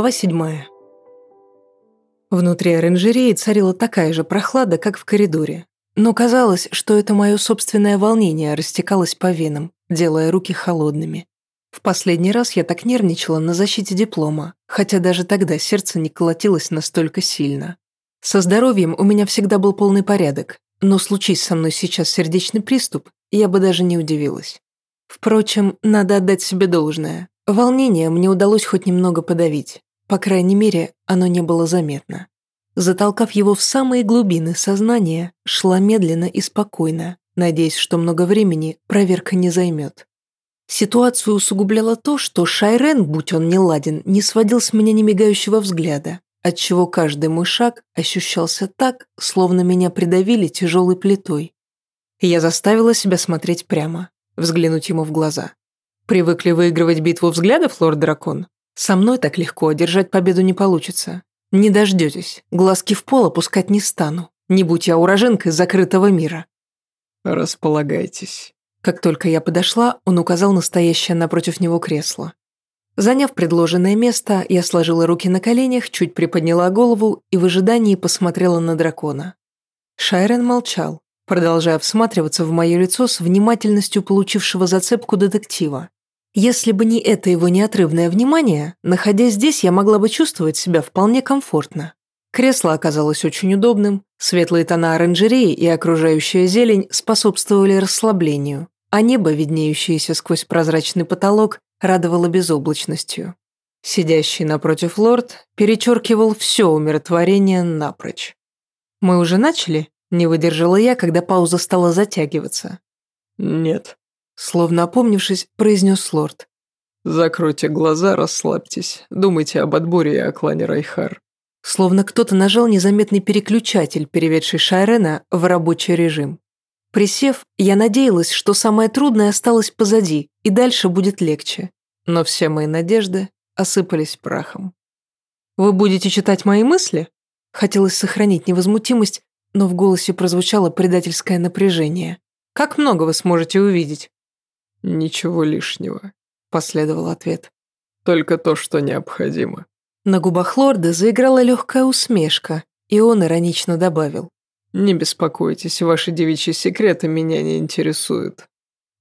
Глава седьмая. Внутри оранжереи царила такая же прохлада, как в коридоре. Но казалось, что это мое собственное волнение растекалось по венам, делая руки холодными. В последний раз я так нервничала на защите диплома, хотя даже тогда сердце не колотилось настолько сильно. Со здоровьем у меня всегда был полный порядок, но случись со мной сейчас сердечный приступ, я бы даже не удивилась. Впрочем, надо отдать себе должное. Волнение мне удалось хоть немного подавить. По крайней мере, оно не было заметно. Затолкав его в самые глубины сознания, шла медленно и спокойно, надеясь, что много времени проверка не займет. Ситуацию усугубляло то, что Шайрен, будь он не ладен, не сводил с меня немигающего взгляда, отчего каждый мой шаг ощущался так, словно меня придавили тяжелой плитой. Я заставила себя смотреть прямо, взглянуть ему в глаза. Привыкли выигрывать битву взглядов, лорд-дракон? Со мной так легко одержать победу не получится. Не дождетесь, глазки в пол опускать не стану. Не будь я уроженкой закрытого мира. Располагайтесь. Как только я подошла, он указал настоящее напротив него кресло. Заняв предложенное место, я сложила руки на коленях, чуть приподняла голову и в ожидании посмотрела на дракона. Шайрен молчал, продолжая всматриваться в мое лицо с внимательностью получившего зацепку детектива. Если бы не это его неотрывное внимание, находясь здесь, я могла бы чувствовать себя вполне комфортно. Кресло оказалось очень удобным, светлые тона оранжереи и окружающая зелень способствовали расслаблению, а небо, виднеющееся сквозь прозрачный потолок, радовало безоблачностью. Сидящий напротив лорд перечеркивал все умиротворение напрочь. «Мы уже начали?» – не выдержала я, когда пауза стала затягиваться. «Нет», Словно опомнившись, произнес лорд. «Закройте глаза, расслабьтесь. Думайте об отборе и о клане Райхар». Словно кто-то нажал незаметный переключатель, переведший Шайрена в рабочий режим. Присев, я надеялась, что самое трудное осталось позади, и дальше будет легче. Но все мои надежды осыпались прахом. «Вы будете читать мои мысли?» Хотелось сохранить невозмутимость, но в голосе прозвучало предательское напряжение. «Как много вы сможете увидеть?» «Ничего лишнего», – последовал ответ. «Только то, что необходимо». На губах лорда заиграла легкая усмешка, и он иронично добавил. «Не беспокойтесь, ваши девичьи секреты меня не интересуют».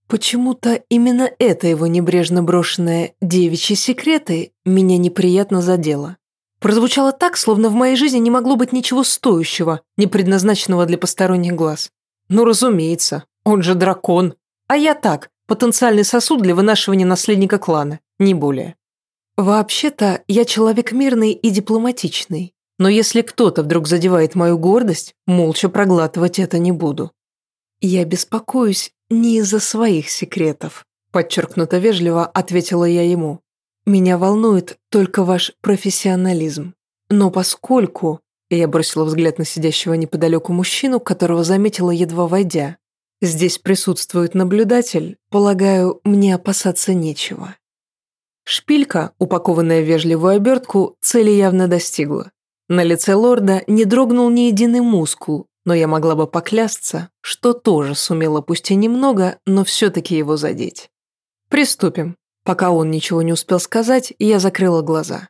Почему-то именно это его небрежно брошенное «девичьи секреты» меня неприятно задело. Прозвучало так, словно в моей жизни не могло быть ничего стоящего, не предназначенного для посторонних глаз. Ну, разумеется, он же дракон. А я так, Потенциальный сосуд для вынашивания наследника клана, не более. Вообще-то, я человек мирный и дипломатичный. Но если кто-то вдруг задевает мою гордость, молча проглатывать это не буду. Я беспокоюсь не из-за своих секретов, подчеркнуто вежливо ответила я ему. Меня волнует только ваш профессионализм. Но поскольку... Я бросила взгляд на сидящего неподалеку мужчину, которого заметила едва войдя. Здесь присутствует наблюдатель, полагаю, мне опасаться нечего. Шпилька, упакованная в вежливую обертку, цели явно достигла. На лице лорда не дрогнул ни единый мускул, но я могла бы поклясться, что тоже сумела пусть и немного, но все-таки его задеть. Приступим. Пока он ничего не успел сказать, я закрыла глаза.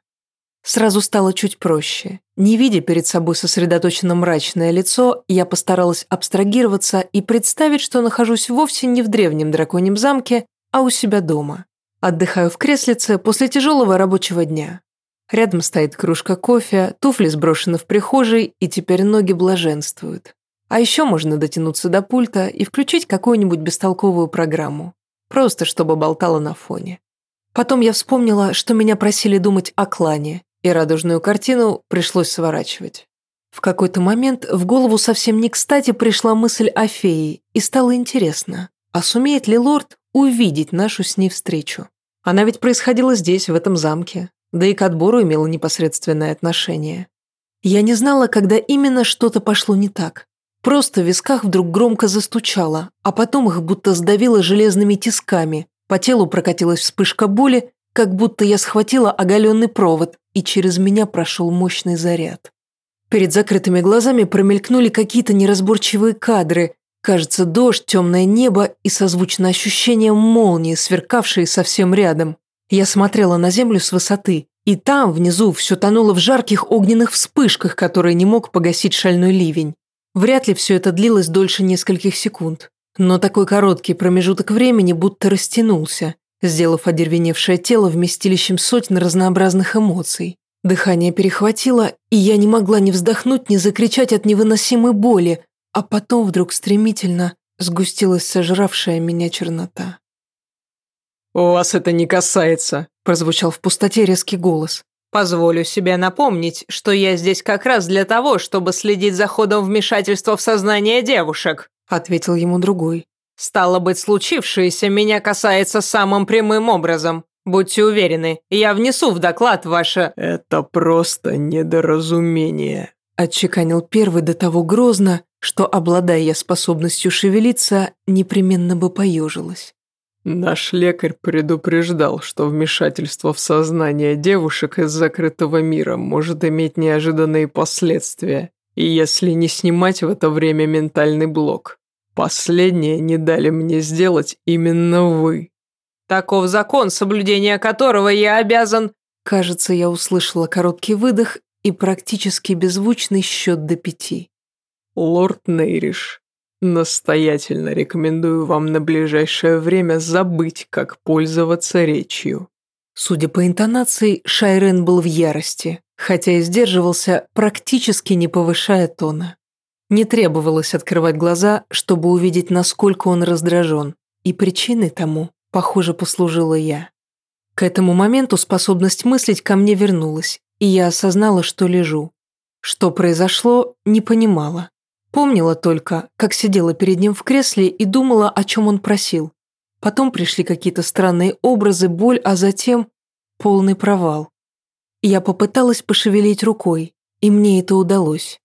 Сразу стало чуть проще. Не видя перед собой сосредоточенно мрачное лицо, я постаралась абстрагироваться и представить, что нахожусь вовсе не в древнем драконьем замке, а у себя дома. Отдыхаю в креслице после тяжелого рабочего дня. Рядом стоит кружка кофе, туфли сброшены в прихожей, и теперь ноги блаженствуют. А еще можно дотянуться до пульта и включить какую-нибудь бестолковую программу. Просто чтобы болтала на фоне. Потом я вспомнила, что меня просили думать о клане, и радужную картину пришлось сворачивать. В какой-то момент в голову совсем не кстати пришла мысль о фее, и стало интересно, а сумеет ли лорд увидеть нашу с ней встречу? Она ведь происходила здесь, в этом замке, да и к отбору имела непосредственное отношение. Я не знала, когда именно что-то пошло не так. Просто в висках вдруг громко застучало, а потом их будто сдавило железными тисками, по телу прокатилась вспышка боли, как будто я схватила оголенный провод, и через меня прошел мощный заряд. Перед закрытыми глазами промелькнули какие-то неразборчивые кадры, кажется, дождь, темное небо и созвучно ощущение молнии, сверкавшие совсем рядом. Я смотрела на землю с высоты, И там, внизу, все тонуло в жарких огненных вспышках, которые не мог погасить шальной ливень. Вряд ли все это длилось дольше нескольких секунд. Но такой короткий промежуток времени будто растянулся, сделав одервеневшее тело вместилищем сотен разнообразных эмоций. Дыхание перехватило, и я не могла ни вздохнуть, ни закричать от невыносимой боли, а потом вдруг стремительно сгустилась сожравшая меня чернота. «Вас это не касается», – прозвучал в пустоте резкий голос. «Позволю себе напомнить, что я здесь как раз для того, чтобы следить за ходом вмешательства в сознание девушек», – ответил ему другой. «Стало быть, случившееся меня касается самым прямым образом. Будьте уверены, я внесу в доклад ваше...» «Это просто недоразумение», – отчеканил первый до того грозно, что, обладая я способностью шевелиться, непременно бы поежилась. Наш лекарь предупреждал, что вмешательство в сознание девушек из закрытого мира может иметь неожиданные последствия, и если не снимать в это время ментальный блок. Последнее не дали мне сделать именно вы. Таков закон, соблюдение которого я обязан... Кажется, я услышала короткий выдох и практически беззвучный счет до пяти. Лорд Нейриш, Настоятельно рекомендую вам на ближайшее время забыть, как пользоваться речью. Судя по интонации, Шайрен был в ярости, хотя и сдерживался, практически не повышая тона. Не требовалось открывать глаза, чтобы увидеть, насколько он раздражен, и причиной тому, похоже, послужила я. К этому моменту способность мыслить ко мне вернулась, и я осознала, что лежу. Что произошло, не понимала. Помнила только, как сидела перед ним в кресле и думала, о чем он просил. Потом пришли какие-то странные образы, боль, а затем полный провал. Я попыталась пошевелить рукой, и мне это удалось.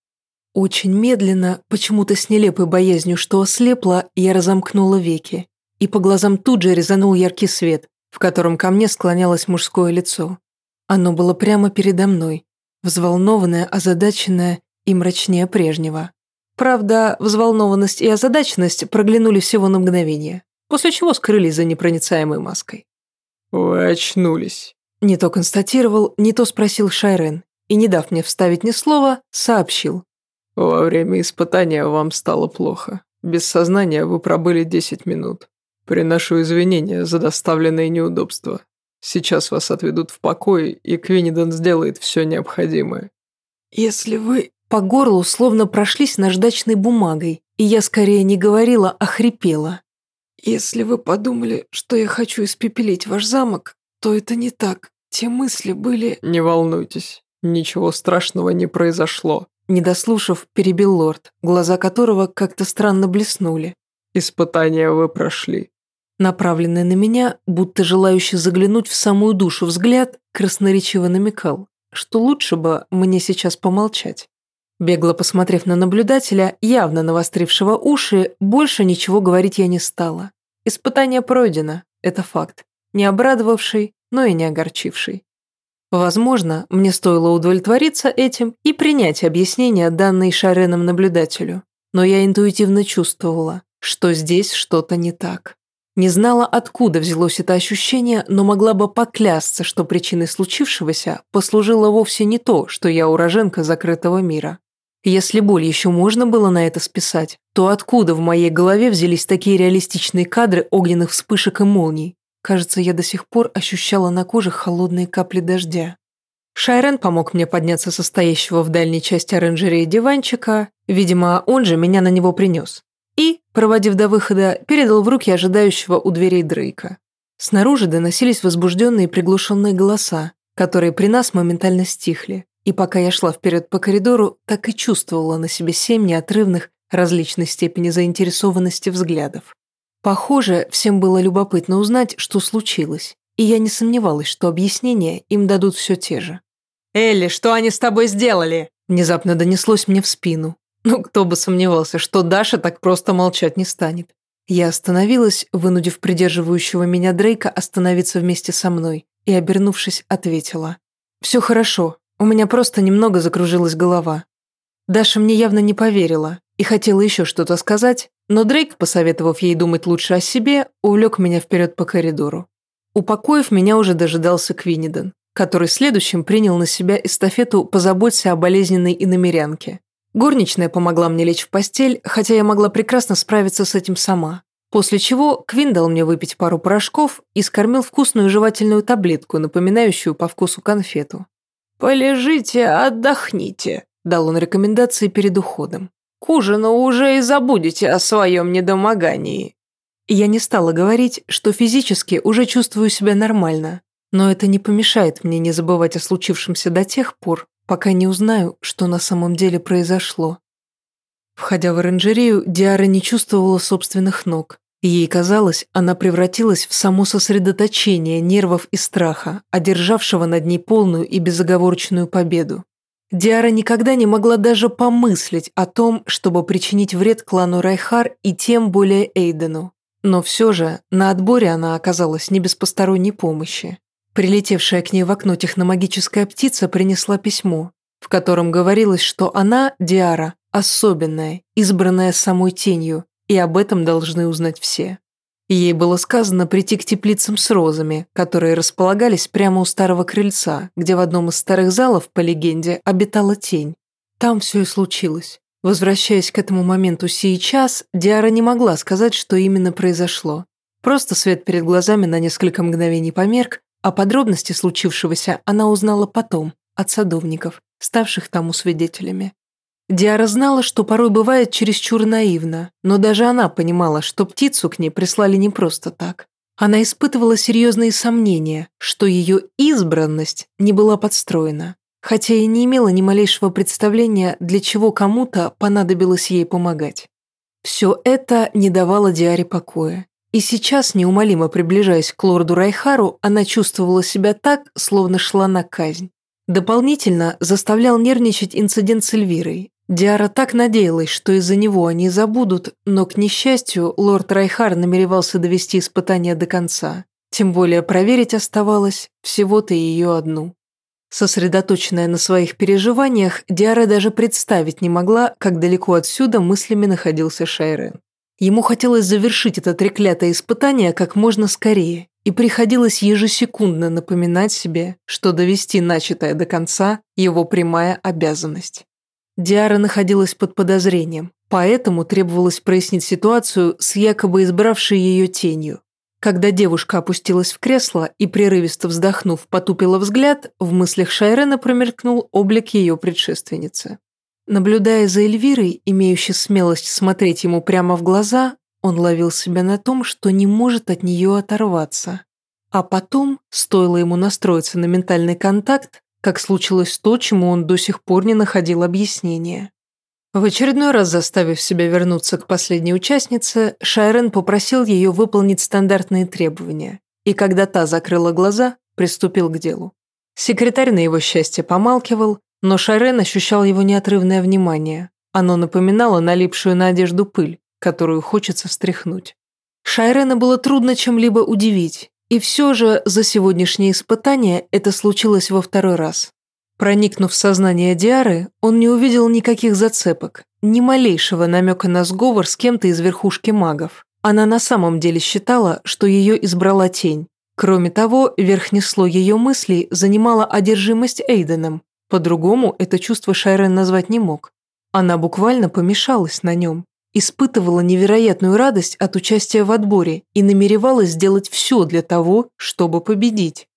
Очень медленно, почему-то с нелепой боязнью, что ослепла, я разомкнула веки, и по глазам тут же резанул яркий свет, в котором ко мне склонялось мужское лицо. Оно было прямо передо мной, взволнованное, озадаченное и мрачнее прежнего. Правда, взволнованность и озадаченность проглянули всего на мгновение, после чего скрылись за непроницаемой маской. «Вы очнулись», – не то констатировал, не то спросил Шайрен, и, не дав мне вставить ни слова, сообщил. «Во время испытания вам стало плохо. Без сознания вы пробыли 10 минут. Приношу извинения за доставленные неудобства. Сейчас вас отведут в покой, и Квинидон сделает все необходимое». «Если вы по горлу словно прошлись наждачной бумагой, и я скорее не говорила, а хрипела. «Если вы подумали, что я хочу испепелить ваш замок, то это не так. Те мысли были...» «Не волнуйтесь, ничего страшного не произошло», не дослушав, перебил лорд, глаза которого как-то странно блеснули. «Испытания вы прошли». Направленный на меня, будто желающий заглянуть в самую душу взгляд, красноречиво намекал, что лучше бы мне сейчас помолчать. Бегло посмотрев на наблюдателя, явно навострившего уши, больше ничего говорить я не стала. Испытание пройдено, это факт. Не обрадовавший, но и не огорчивший. Возможно, мне стоило удовлетвориться этим и принять объяснение, данное Шареном наблюдателю. Но я интуитивно чувствовала, что здесь что-то не так. Не знала, откуда взялось это ощущение, но могла бы поклясться, что причиной случившегося послужило вовсе не то, что я уроженка закрытого мира. Если боль еще можно было на это списать, то откуда в моей голове взялись такие реалистичные кадры огненных вспышек и молний? Кажется, я до сих пор ощущала на коже холодные капли дождя. Шайрен помог мне подняться со стоящего в дальней части оранжереи диванчика, видимо, он же меня на него принес. И, проводив до выхода, передал в руки ожидающего у дверей Дрейка. Снаружи доносились возбужденные приглушенные голоса, которые при нас моментально стихли. И пока я шла вперед по коридору, так и чувствовала на себе семь неотрывных, различной степени заинтересованности взглядов. Похоже, всем было любопытно узнать, что случилось, и я не сомневалась, что объяснения им дадут все те же. «Элли, что они с тобой сделали?» Внезапно донеслось мне в спину. Ну, кто бы сомневался, что Даша так просто молчать не станет. Я остановилась, вынудив придерживающего меня Дрейка остановиться вместе со мной, и, обернувшись, ответила. «Все хорошо, у меня просто немного закружилась голова. Даша мне явно не поверила и хотела еще что-то сказать, но Дрейк, посоветовав ей думать лучше о себе, увлек меня вперед по коридору. Упокоив, меня уже дожидался Квиниден. который следующим принял на себя эстафету «Позаботься о болезненной иномерянке». Горничная помогла мне лечь в постель, хотя я могла прекрасно справиться с этим сама. После чего Квин дал мне выпить пару порошков и скормил вкусную жевательную таблетку, напоминающую по вкусу конфету. «Полежите, отдохните», – дал он рекомендации перед уходом. «К ужину уже и забудете о своем недомогании». Я не стала говорить, что физически уже чувствую себя нормально, но это не помешает мне не забывать о случившемся до тех пор, пока не узнаю, что на самом деле произошло. Входя в оранжерею, Диара не чувствовала собственных ног. Ей казалось, она превратилась в само сосредоточение нервов и страха, одержавшего над ней полную и безоговорочную победу. Диара никогда не могла даже помыслить о том, чтобы причинить вред клану Райхар и тем более Эйдену. Но все же на отборе она оказалась не без посторонней помощи. Прилетевшая к ней в окно техномагическая птица принесла письмо, в котором говорилось, что она, Диара, особенная, избранная самой тенью, и об этом должны узнать все. Ей было сказано прийти к теплицам с розами, которые располагались прямо у старого крыльца, где в одном из старых залов, по легенде, обитала тень. Там все и случилось. Возвращаясь к этому моменту сейчас, Диара не могла сказать, что именно произошло. Просто свет перед глазами на несколько мгновений померк, а подробности случившегося она узнала потом, от садовников, ставших тому свидетелями. Диара знала, что порой бывает чересчур наивно, но даже она понимала, что птицу к ней прислали не просто так. Она испытывала серьезные сомнения, что ее избранность не была подстроена, хотя и не имела ни малейшего представления, для чего кому-то понадобилось ей помогать. Все это не давало Диаре покоя. И сейчас, неумолимо приближаясь к лорду Райхару, она чувствовала себя так, словно шла на казнь. Дополнительно заставлял нервничать инцидент с Эльвирой, Диара так надеялась, что из-за него они забудут, но, к несчастью, лорд Райхар намеревался довести испытание до конца. Тем более проверить оставалось всего-то ее одну. Сосредоточенная на своих переживаниях, Диара даже представить не могла, как далеко отсюда мыслями находился Шайрен. Ему хотелось завершить это треклятое испытание как можно скорее, и приходилось ежесекундно напоминать себе, что довести начатое до конца – его прямая обязанность. Диара находилась под подозрением, поэтому требовалось прояснить ситуацию с якобы избравшей ее тенью. Когда девушка опустилась в кресло и, прерывисто вздохнув, потупила взгляд, в мыслях Шайрена промелькнул облик ее предшественницы. Наблюдая за Эльвирой, имеющей смелость смотреть ему прямо в глаза, он ловил себя на том, что не может от нее оторваться. А потом, стоило ему настроиться на ментальный контакт, как случилось то, чему он до сих пор не находил объяснения. В очередной раз заставив себя вернуться к последней участнице, Шайрен попросил ее выполнить стандартные требования, и когда та закрыла глаза, приступил к делу. Секретарь на его счастье помалкивал, но Шайрен ощущал его неотрывное внимание. Оно напоминало налипшую на одежду пыль, которую хочется стряхнуть. Шайрена было трудно чем-либо удивить, и все же за сегодняшнее испытание это случилось во второй раз. Проникнув в сознание Диары, он не увидел никаких зацепок, ни малейшего намека на сговор с кем-то из верхушки магов. Она на самом деле считала, что ее избрала тень. Кроме того, верхнее слой ее мыслей занимала одержимость Эйденом. По-другому это чувство Шайрен назвать не мог. Она буквально помешалась на нем испытывала невероятную радость от участия в отборе и намеревалась сделать все для того, чтобы победить.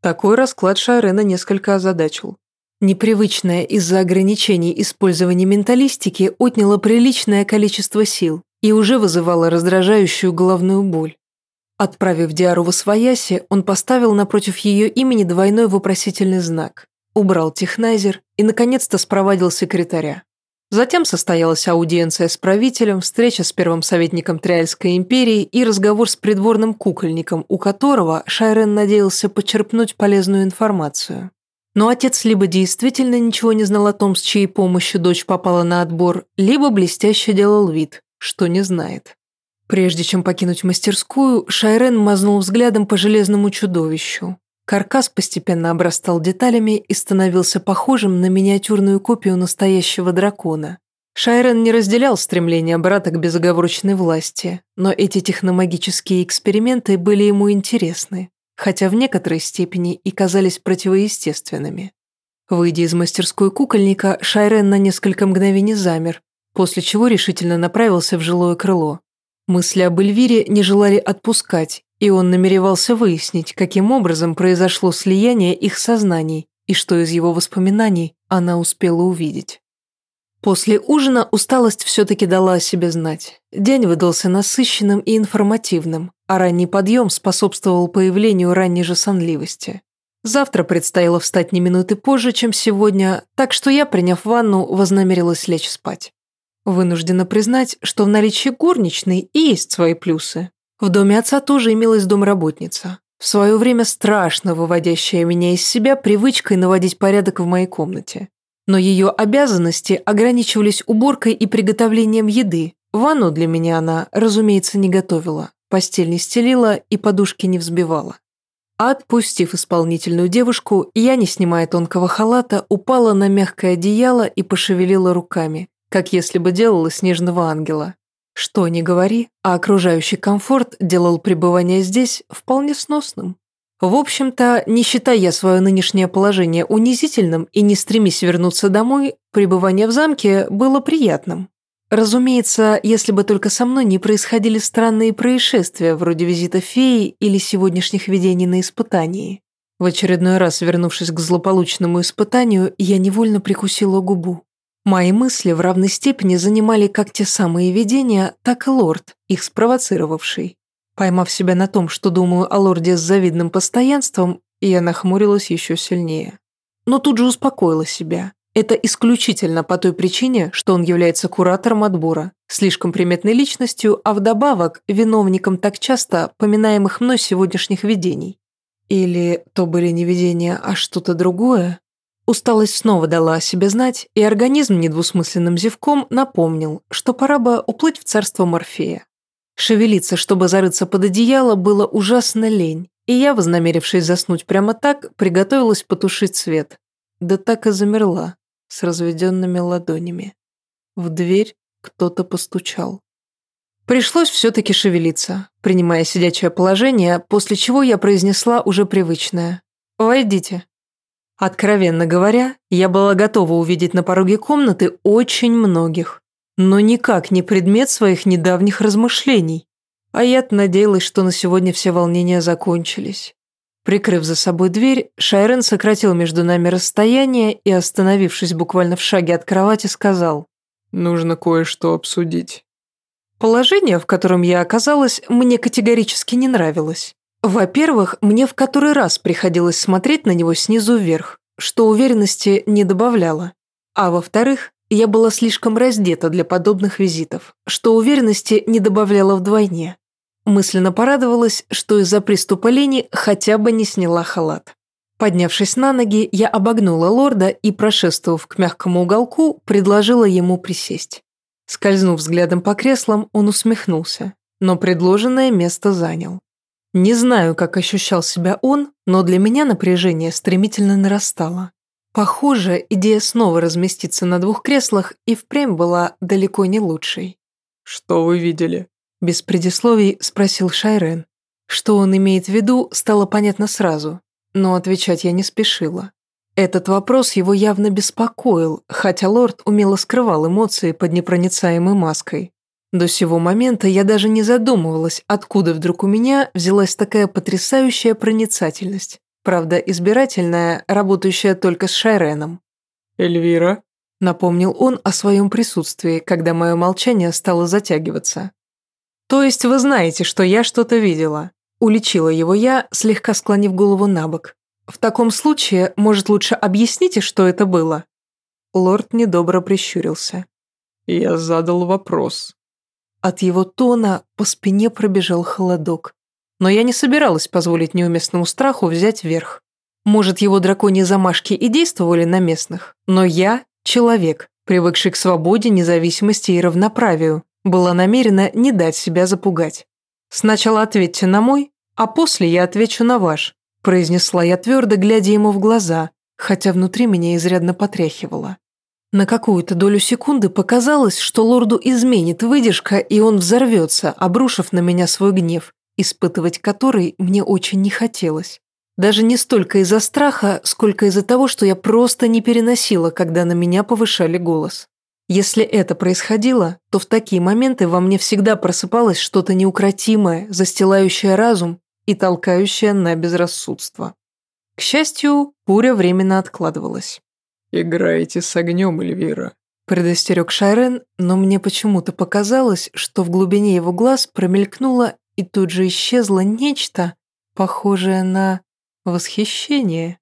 Такой расклад Шайрена несколько озадачил. Непривычное из-за ограничений использование менталистики отняло приличное количество сил и уже вызывало раздражающую головную боль. Отправив Диару в освояси, он поставил напротив ее имени двойной вопросительный знак, убрал технайзер и, наконец-то, спровадил секретаря. Затем состоялась аудиенция с правителем, встреча с первым советником Триальской империи и разговор с придворным кукольником, у которого Шайрен надеялся почерпнуть полезную информацию. Но отец либо действительно ничего не знал о том, с чьей помощью дочь попала на отбор, либо блестяще делал вид, что не знает. Прежде чем покинуть мастерскую, Шайрен мазнул взглядом по железному чудовищу. Каркас постепенно обрастал деталями и становился похожим на миниатюрную копию настоящего дракона. Шайрен не разделял стремления брата к безоговорочной власти, но эти техномагические эксперименты были ему интересны. хотя в некоторой степени и казались противоестественными. Выйдя из мастерской кукольника, Шайрен на несколько мгновений замер, после чего решительно направился в жилое крыло. Мысли об Эльвире не желали отпускать, и он намеревался выяснить, каким образом произошло слияние их сознаний и что из его воспоминаний она успела увидеть. После ужина усталость все-таки дала о себе знать. День выдался насыщенным и информативным, а ранний подъем способствовал появлению ранней же сонливости. Завтра предстояло встать не минуты позже, чем сегодня, так что я, приняв ванну, вознамерилась лечь спать. Вынуждена признать, что в наличии горничной и есть свои плюсы. В доме отца тоже имелась домработница, в свое время страшно выводящая меня из себя привычкой наводить порядок в моей комнате. Но ее обязанности ограничивались уборкой и приготовлением еды. Ванну для меня она, разумеется, не готовила, постель не стелила и подушки не взбивала. Отпустив исполнительную девушку, я, не снимая тонкого халата, упала на мягкое одеяло и пошевелила руками, как если бы делала снежного ангела. Что ни говори, а окружающий комфорт делал пребывание здесь вполне сносным. В общем-то, не считая свое нынешнее положение унизительным и не стремясь вернуться домой, пребывание в замке было приятным. Разумеется, если бы только со мной не происходили странные происшествия, вроде визита феи или сегодняшних видений на испытании. В очередной раз, вернувшись к злополучному испытанию, я невольно прикусила губу. Мои мысли в равной степени занимали как те самые видения, так и лорд, их спровоцировавший. Поймав себя на том, что думаю о лорде с завидным постоянством, я нахмурилась еще сильнее. Но тут же успокоила себя. Это исключительно по той причине, что он является куратором отбора, слишком приметной личностью, а вдобавок виновником так часто поминаемых мной сегодняшних видений. Или то были не видения, а что-то другое? Усталость снова дала о себе знать, и организм недвусмысленным зевком напомнил, что пора бы уплыть в царство Морфея. Шевелиться, чтобы зарыться под одеяло, было ужасно лень, и я, вознамерившись заснуть прямо так, приготовилась потушить свет. Да так и замерла, с разведенными ладонями. В дверь кто-то постучал. Пришлось все-таки шевелиться, принимая сидячее положение, после чего я произнесла уже привычное «Войдите». Откровенно говоря, я была готова увидеть на пороге комнаты очень многих но никак не предмет своих недавних размышлений. А я надеялась, что на сегодня все волнения закончились. Прикрыв за собой дверь, Шайрен сократил между нами расстояние и, остановившись буквально в шаге от кровати, сказал «Нужно кое-что обсудить». Положение, в котором я оказалась, мне категорически не нравилось. Во-первых, мне в который раз приходилось смотреть на него снизу вверх, что уверенности не добавляло. А во-вторых, я была слишком раздета для подобных визитов, что уверенности не добавляло вдвойне. Мысленно порадовалась, что из-за приступа лени хотя бы не сняла халат. Поднявшись на ноги, я обогнула лорда и, прошествовав к мягкому уголку, предложила ему присесть. Скользнув взглядом по креслам, он усмехнулся, но предложенное место занял. Не знаю, как ощущал себя он, но для меня напряжение стремительно нарастало. Похоже, идея снова разместиться на двух креслах и впрямь была далеко не лучшей. «Что вы видели?» Без предисловий спросил Шайрен. Что он имеет в виду, стало понятно сразу, но отвечать я не спешила. Этот вопрос его явно беспокоил, хотя лорд умело скрывал эмоции под непроницаемой маской. До сего момента я даже не задумывалась, откуда вдруг у меня взялась такая потрясающая проницательность. Правда, избирательная, работающая только с Шайреном. «Эльвира?» – напомнил он о своем присутствии, когда мое молчание стало затягиваться. «То есть вы знаете, что я что-то видела?» – уличила его я, слегка склонив голову на бок. «В таком случае, может, лучше объясните, что это было?» Лорд недобро прищурился. «Я задал вопрос». От его тона по спине пробежал холодок но я не собиралась позволить неуместному страху взять верх. Может, его драконьи замашки и действовали на местных, но я – человек, привыкший к свободе, независимости и равноправию, была намерена не дать себя запугать. «Сначала ответьте на мой, а после я отвечу на ваш», произнесла я твердо, глядя ему в глаза, хотя внутри меня изрядно потряхивало. На какую-то долю секунды показалось, что лорду изменит выдержка, и он взорвется, обрушив на меня свой гнев, испытывать который мне очень не хотелось. Даже не столько из-за страха, сколько из-за того, что я просто не переносила, когда на меня повышали голос. Если это происходило, то в такие моменты во мне всегда просыпалось что-то неукротимое, застилающее разум и толкающее на безрассудство. К счастью, буря временно откладывалась. «Играете с огнем, Эльвира», – предостерег Шайрен, но мне почему-то показалось, что в глубине его глаз промелькнуло и тут же исчезло нечто, похожее на восхищение.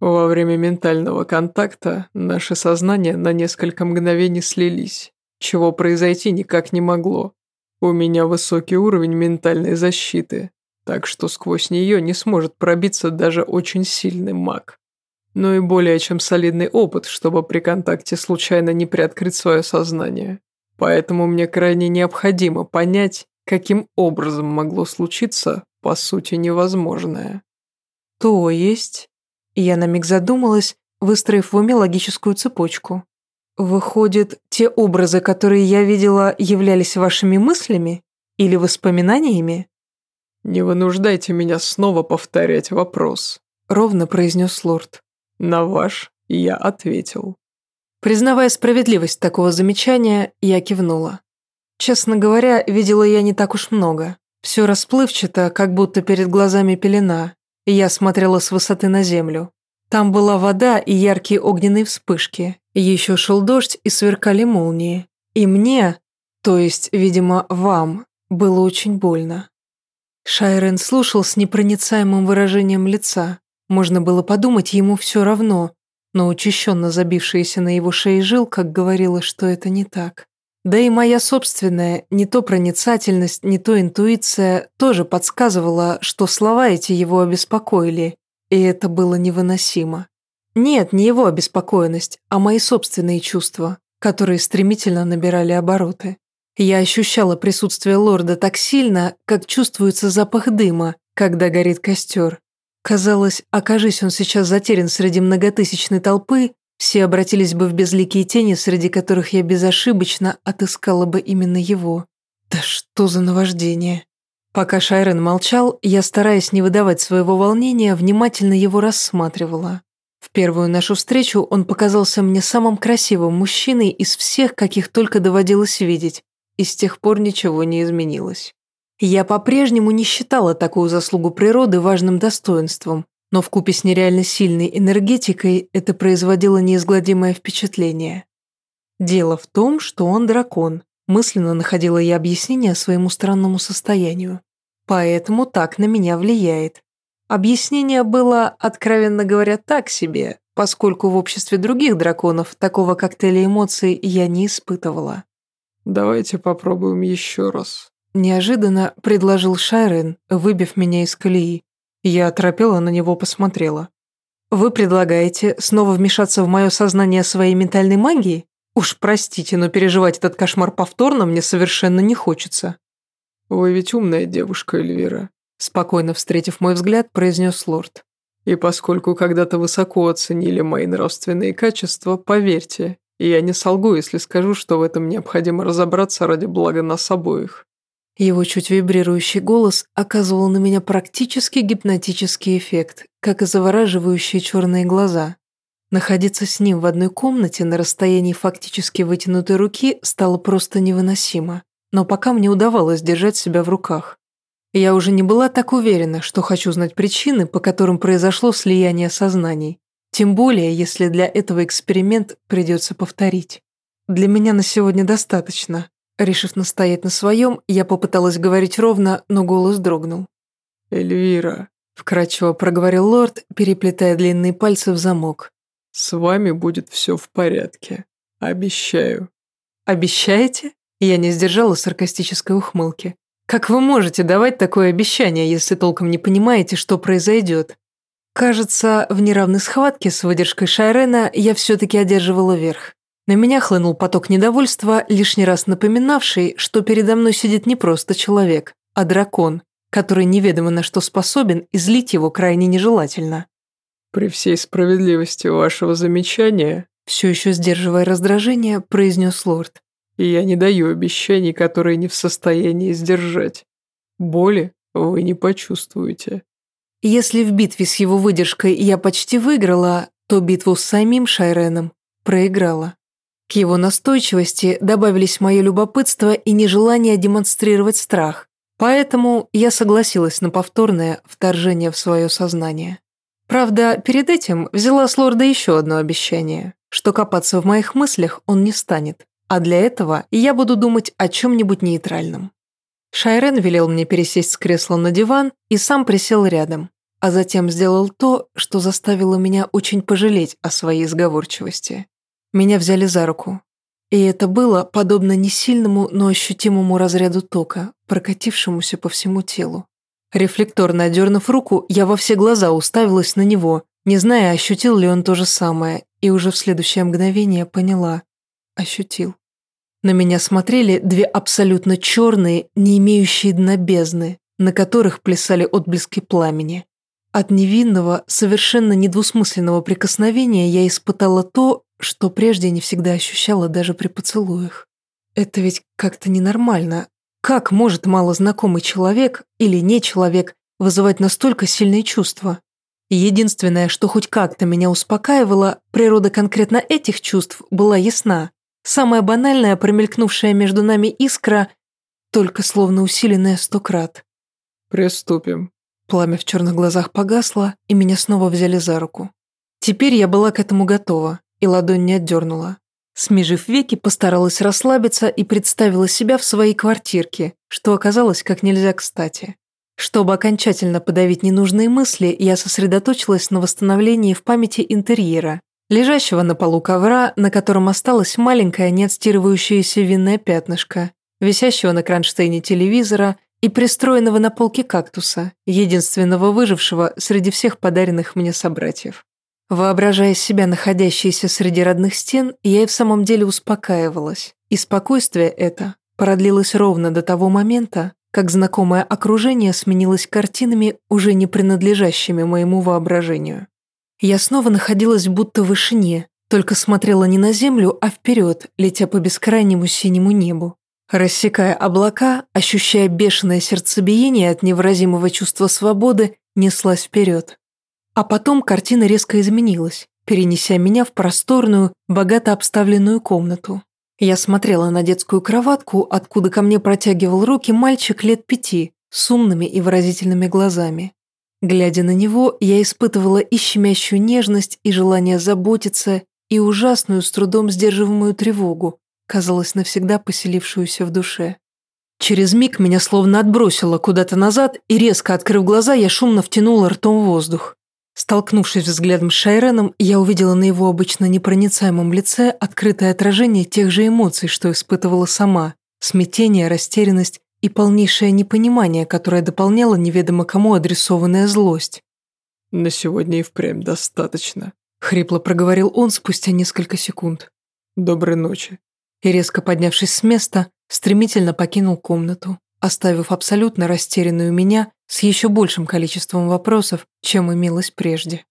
Во время ментального контакта наши сознания на несколько мгновений слились, чего произойти никак не могло. У меня высокий уровень ментальной защиты, так что сквозь нее не сможет пробиться даже очень сильный маг. Но и более чем солидный опыт, чтобы при контакте случайно не приоткрыть свое сознание. Поэтому мне крайне необходимо понять, каким образом могло случиться, по сути, невозможное. То есть... Я на миг задумалась, выстроив в уме логическую цепочку. Выходит, те образы, которые я видела, являлись вашими мыслями или воспоминаниями? «Не вынуждайте меня снова повторять вопрос», — ровно произнес лорд. «На ваш я ответил». Признавая справедливость такого замечания, я кивнула. Честно говоря, видела я не так уж много. Все расплывчато, как будто перед глазами пелена, я смотрела с высоты на землю. Там была вода и яркие огненные вспышки. Еще шел дождь и сверкали молнии. И мне, то есть, видимо, вам, было очень больно. Шайрен слушал с непроницаемым выражением лица. Можно было подумать, ему все равно, но учащенно забившаяся на его шее жилка говорила, что это не так. Да и моя собственная, не то проницательность, не то интуиция тоже подсказывала, что слова эти его обеспокоили, и это было невыносимо. Нет, не его обеспокоенность, а мои собственные чувства, которые стремительно набирали обороты. Я ощущала присутствие лорда так сильно, как чувствуется запах дыма, когда горит костер. Казалось, окажись он сейчас затерян среди многотысячной толпы, все обратились бы в безликие тени, среди которых я безошибочно отыскала бы именно его. Да что за наваждение? Пока Шайрен молчал, я, стараясь не выдавать своего волнения, внимательно его рассматривала. В первую нашу встречу он показался мне самым красивым мужчиной из всех, каких только доводилось видеть, и с тех пор ничего не изменилось. Я по-прежнему не считала такую заслугу природы важным достоинством, но вкупе с нереально сильной энергетикой это производило неизгладимое впечатление. Дело в том, что он дракон, мысленно находила я объяснение своему странному состоянию. Поэтому так на меня влияет. Объяснение было, откровенно говоря, так себе, поскольку в обществе других драконов такого коктейля эмоций я не испытывала. «Давайте попробуем еще раз», – неожиданно предложил Шайрен, выбив меня из колеи. Я оторопела на него посмотрела. «Вы предлагаете снова вмешаться в мое сознание своей ментальной магией? Уж простите, но переживать этот кошмар повторно мне совершенно не хочется». «Вы ведь умная девушка, Эльвира», спокойно встретив мой взгляд, произнес лорд. «И поскольку когда-то высоко оценили мои нравственные качества, поверьте, я не солгу, если скажу, что в этом необходимо разобраться ради блага нас обоих. Его чуть вибрирующий голос оказывал на меня практически гипнотический эффект, как и завораживающие черные глаза. Находиться с ним в одной комнате на расстоянии фактически вытянутой руки стало просто невыносимо, но пока мне удавалось держать себя в руках. Я уже не была так уверена, что хочу знать причины, по которым произошло слияние сознаний, тем более, если для этого эксперимент придется повторить. Для меня на сегодня достаточно, Решив настоять на своем, я попыталась говорить ровно, но голос дрогнул. «Эльвира», — вкратчиво проговорил лорд, переплетая длинные пальцы в замок. «С вами будет все в порядке. Обещаю». «Обещаете?» Я не сдержала саркастической ухмылки. «Как вы можете давать такое обещание, если толком не понимаете, что произойдет?» Кажется, в неравной схватке с выдержкой Шайрена я все-таки одерживала верх. На меня хлынул поток недовольства, лишний раз напоминавший, что передо мной сидит не просто человек, а дракон, который неведомо на что способен, и злить его крайне нежелательно. «При всей справедливости вашего замечания», все еще сдерживая раздражение, произнес лорд. «Я не даю обещаний, которые не в состоянии сдержать. Боли вы не почувствуете. Если в битве с его выдержкой я почти выиграла, то битву с самим Шайреном проиграла. К его настойчивости добавились мое любопытство и нежелание демонстрировать страх, поэтому я согласилась на повторное вторжение в свое сознание. Правда, перед этим взяла с лорда еще одно обещание, что копаться в моих мыслях он не станет, а для этого я буду думать о чем-нибудь нейтральном. Шайрен велел мне пересесть с кресла на диван и сам присел рядом, а затем сделал то, что заставило меня очень пожалеть о своей сговорчивости. Меня взяли за руку. И это было подобно не сильному, но ощутимому разряду тока, прокатившемуся по всему телу. Рефлекторно отдернув руку, я во все глаза уставилась на него, не зная, ощутил ли он то же самое, и уже в следующее мгновение поняла. Ощутил. На меня смотрели две абсолютно черные, не имеющие дна бездны, на которых плясали отблески пламени. От невинного, совершенно недвусмысленного прикосновения я испытала то, что прежде не всегда ощущала даже при поцелуях. Это ведь как-то ненормально. Как может малознакомый человек или не человек вызывать настолько сильные чувства? Единственное, что хоть как-то меня успокаивало, природа конкретно этих чувств была ясна. Самая банальная, промелькнувшая между нами искра, только словно усиленная сто крат. «Приступим». Пламя в черных глазах погасло, и меня снова взяли за руку. Теперь я была к этому готова и ладонь не отдернула. Смежив веки, постаралась расслабиться и представила себя в своей квартирке, что оказалось как нельзя кстати. Чтобы окончательно подавить ненужные мысли, я сосредоточилась на восстановлении в памяти интерьера, лежащего на полу ковра, на котором осталось маленькое неотстирывающееся винное пятнышко, висящего на кронштейне телевизора и пристроенного на полке кактуса, единственного выжившего среди всех подаренных мне собратьев. Воображая себя находящейся среди родных стен, я и в самом деле успокаивалась. И спокойствие это продлилось ровно до того момента, как знакомое окружение сменилось картинами, уже не принадлежащими моему воображению. Я снова находилась будто в вышине, только смотрела не на землю, а вперед, летя по бескрайнему синему небу. Рассекая облака, ощущая бешеное сердцебиение от невыразимого чувства свободы, неслась вперед. А потом картина резко изменилась, перенеся меня в просторную, богато обставленную комнату. Я смотрела на детскую кроватку, откуда ко мне протягивал руки мальчик лет пяти, с умными и выразительными глазами. Глядя на него, я испытывала и щемящую нежность, и желание заботиться, и ужасную, с трудом сдерживаемую тревогу, казалось, навсегда поселившуюся в душе. Через миг меня словно отбросило куда-то назад, и резко открыв глаза, я шумно втянула ртом воздух. Столкнувшись взглядом с Шайреном, я увидела на его обычно непроницаемом лице открытое отражение тех же эмоций, что испытывала сама. Смятение, растерянность и полнейшее непонимание, которое дополняло неведомо кому адресованная злость. «На сегодня и впрямь достаточно», — хрипло проговорил он спустя несколько секунд. «Доброй ночи». И резко поднявшись с места, стремительно покинул комнату оставив абсолютно растерянную меня с еще большим количеством вопросов, чем имелось прежде.